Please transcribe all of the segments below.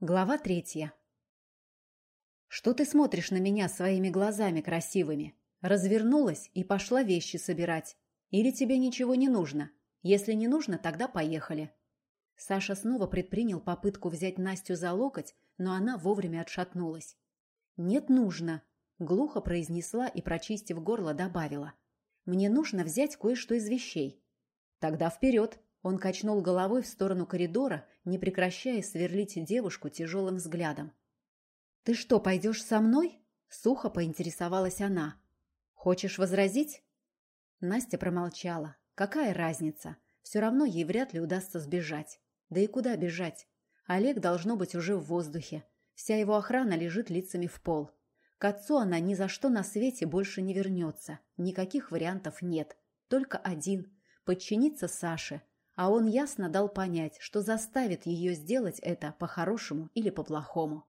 Глава третья. «Что ты смотришь на меня своими глазами красивыми? Развернулась и пошла вещи собирать. Или тебе ничего не нужно? Если не нужно, тогда поехали». Саша снова предпринял попытку взять Настю за локоть, но она вовремя отшатнулась. «Нет, нужно», — глухо произнесла и, прочистив горло, добавила. «Мне нужно взять кое-что из вещей». «Тогда вперед!» Он качнул головой в сторону коридора, не прекращая сверлить девушку тяжелым взглядом. «Ты что, пойдешь со мной?» — сухо поинтересовалась она. «Хочешь возразить?» Настя промолчала. «Какая разница? Все равно ей вряд ли удастся сбежать. Да и куда бежать? Олег должно быть уже в воздухе. Вся его охрана лежит лицами в пол. К отцу она ни за что на свете больше не вернется. Никаких вариантов нет. Только один – подчиниться Саше – а он ясно дал понять, что заставит ее сделать это по-хорошему или по-плохому.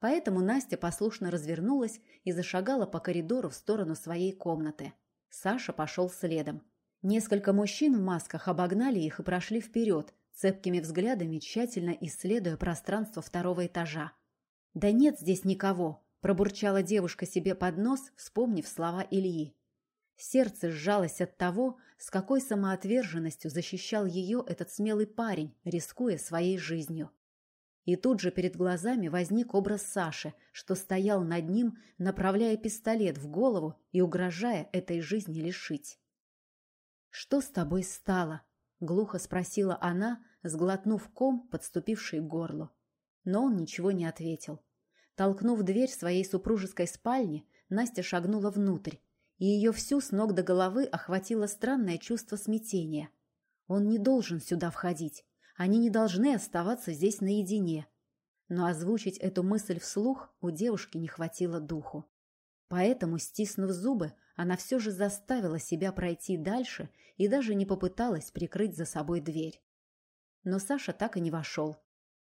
Поэтому Настя послушно развернулась и зашагала по коридору в сторону своей комнаты. Саша пошел следом. Несколько мужчин в масках обогнали их и прошли вперед, цепкими взглядами тщательно исследуя пространство второго этажа. «Да нет здесь никого», – пробурчала девушка себе под нос, вспомнив слова Ильи. Сердце сжалось от того, с какой самоотверженностью защищал ее этот смелый парень, рискуя своей жизнью. И тут же перед глазами возник образ Саши, что стоял над ним, направляя пистолет в голову и угрожая этой жизни лишить. «Что с тобой стало?» — глухо спросила она, сглотнув ком, подступивший к горлу. Но он ничего не ответил. Толкнув дверь своей супружеской спальни, Настя шагнула внутрь, и ее всю с ног до головы охватило странное чувство смятения. Он не должен сюда входить. Они не должны оставаться здесь наедине. Но озвучить эту мысль вслух у девушки не хватило духу. Поэтому, стиснув зубы, она все же заставила себя пройти дальше и даже не попыталась прикрыть за собой дверь. Но Саша так и не вошел.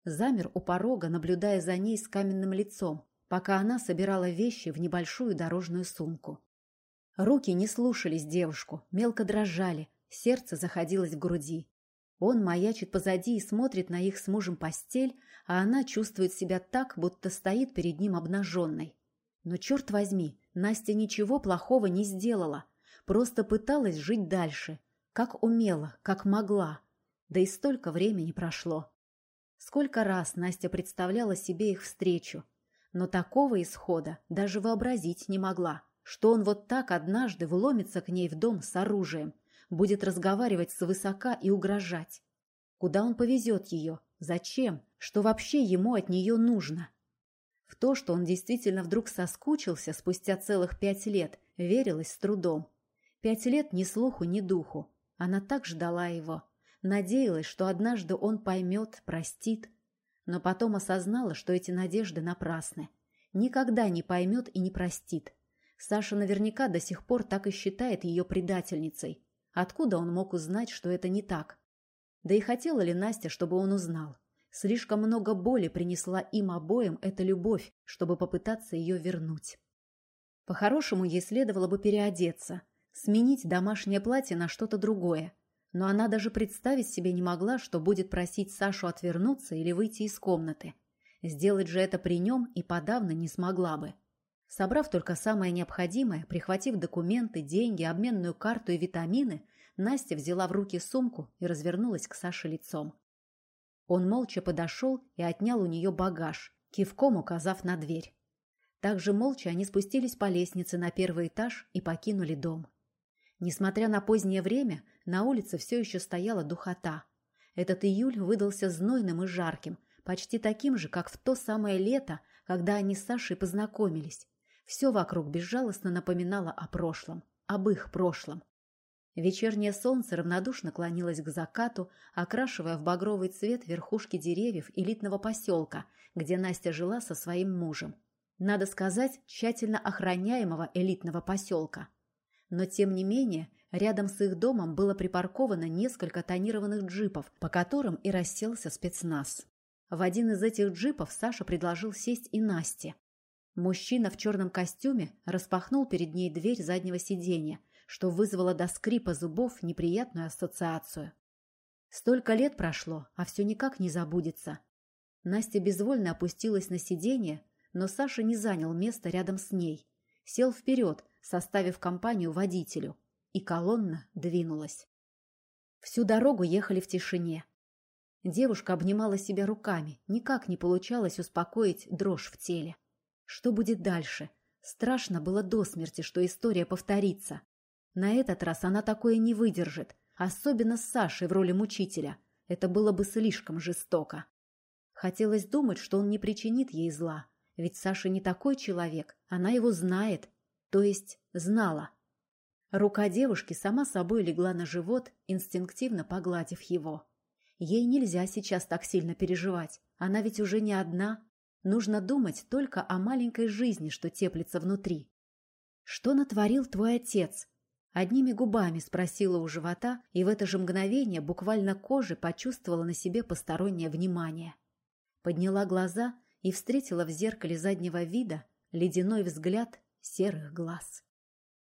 Замер у порога, наблюдая за ней с каменным лицом, пока она собирала вещи в небольшую дорожную сумку. Руки не слушались девушку, мелко дрожали, сердце заходилось в груди. Он маячит позади и смотрит на их с мужем постель, а она чувствует себя так, будто стоит перед ним обнаженной. Но, черт возьми, Настя ничего плохого не сделала, просто пыталась жить дальше, как умела, как могла. Да и столько времени прошло. Сколько раз Настя представляла себе их встречу, но такого исхода даже вообразить не могла что он вот так однажды вломится к ней в дом с оружием, будет разговаривать свысока и угрожать. Куда он повезет ее? Зачем? Что вообще ему от нее нужно? В то, что он действительно вдруг соскучился спустя целых пять лет, верилось с трудом. Пять лет ни слуху, ни духу. Она так ждала его. Надеялась, что однажды он поймет, простит. Но потом осознала, что эти надежды напрасны. Никогда не поймет и не простит. Саша наверняка до сих пор так и считает ее предательницей. Откуда он мог узнать, что это не так? Да и хотела ли Настя, чтобы он узнал? Слишком много боли принесла им обоим эта любовь, чтобы попытаться ее вернуть. По-хорошему, ей следовало бы переодеться, сменить домашнее платье на что-то другое. Но она даже представить себе не могла, что будет просить Сашу отвернуться или выйти из комнаты. Сделать же это при нем и подавно не смогла бы. Собрав только самое необходимое, прихватив документы, деньги, обменную карту и витамины, Настя взяла в руки сумку и развернулась к Саше лицом. Он молча подошел и отнял у нее багаж, кивком указав на дверь. Также молча они спустились по лестнице на первый этаж и покинули дом. Несмотря на позднее время, на улице все еще стояла духота. Этот июль выдался знойным и жарким, почти таким же, как в то самое лето, когда они с Сашей познакомились, все вокруг безжалостно напоминало о прошлом, об их прошлом. Вечернее солнце равнодушно клонилось к закату, окрашивая в багровый цвет верхушки деревьев элитного поселка, где Настя жила со своим мужем. Надо сказать, тщательно охраняемого элитного поселка. Но, тем не менее, рядом с их домом было припарковано несколько тонированных джипов, по которым и расселся спецназ. В один из этих джипов Саша предложил сесть и Насте. Мужчина в черном костюме распахнул перед ней дверь заднего сиденья, что вызвало до скрипа зубов неприятную ассоциацию. Столько лет прошло, а все никак не забудется. Настя безвольно опустилась на сиденье, но Саша не занял место рядом с ней. Сел вперед, составив компанию водителю, и колонна двинулась. Всю дорогу ехали в тишине. Девушка обнимала себя руками, никак не получалось успокоить дрожь в теле. Что будет дальше? Страшно было до смерти, что история повторится. На этот раз она такое не выдержит, особенно с Сашей в роли мучителя. Это было бы слишком жестоко. Хотелось думать, что он не причинит ей зла, ведь Саша не такой человек, она его знает, то есть знала. Рука девушки сама собой легла на живот, инстинктивно погладив его. Ей нельзя сейчас так сильно переживать, она ведь уже не одна. Нужно думать только о маленькой жизни, что теплится внутри. «Что натворил твой отец?» Одними губами спросила у живота, и в это же мгновение буквально кожей почувствовала на себе постороннее внимание. Подняла глаза и встретила в зеркале заднего вида ледяной взгляд серых глаз.